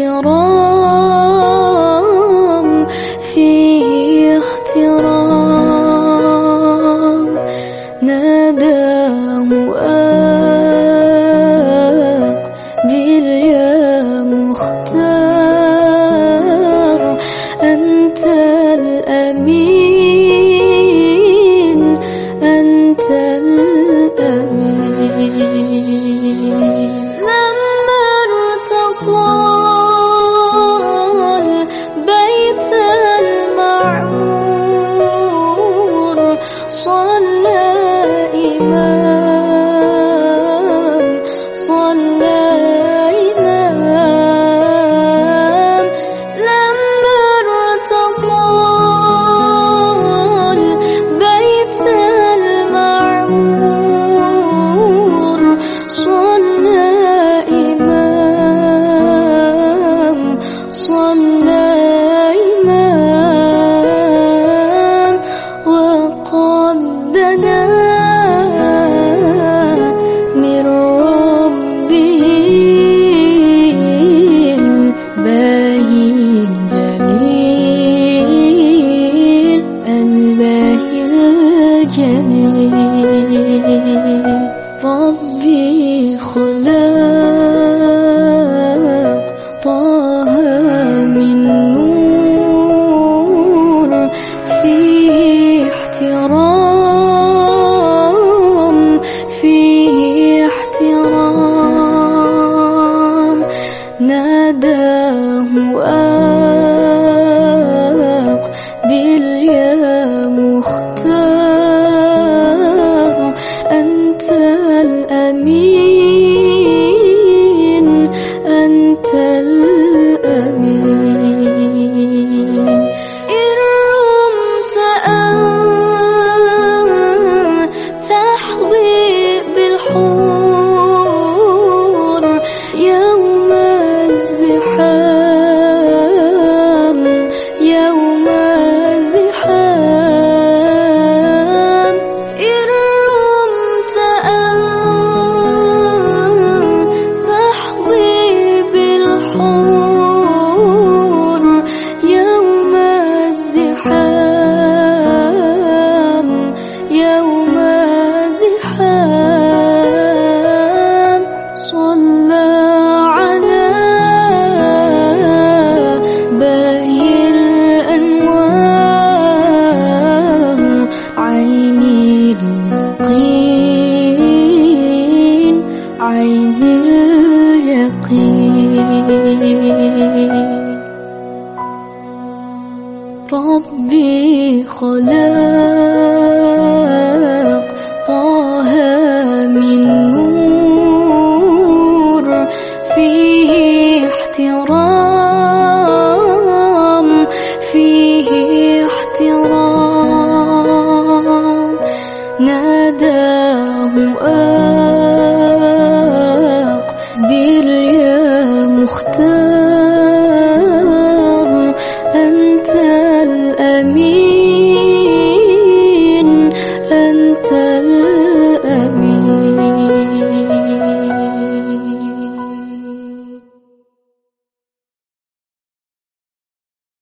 احترام فيه احترام. نادى مؤاق باليا مختار. أنت الأمين أنت الأمين. جميل ربي خلاق طه من نور في احترام في احترام. ناداه آه ربي خلاق طه من نور فيه احترام فيه احترام. ناداه آه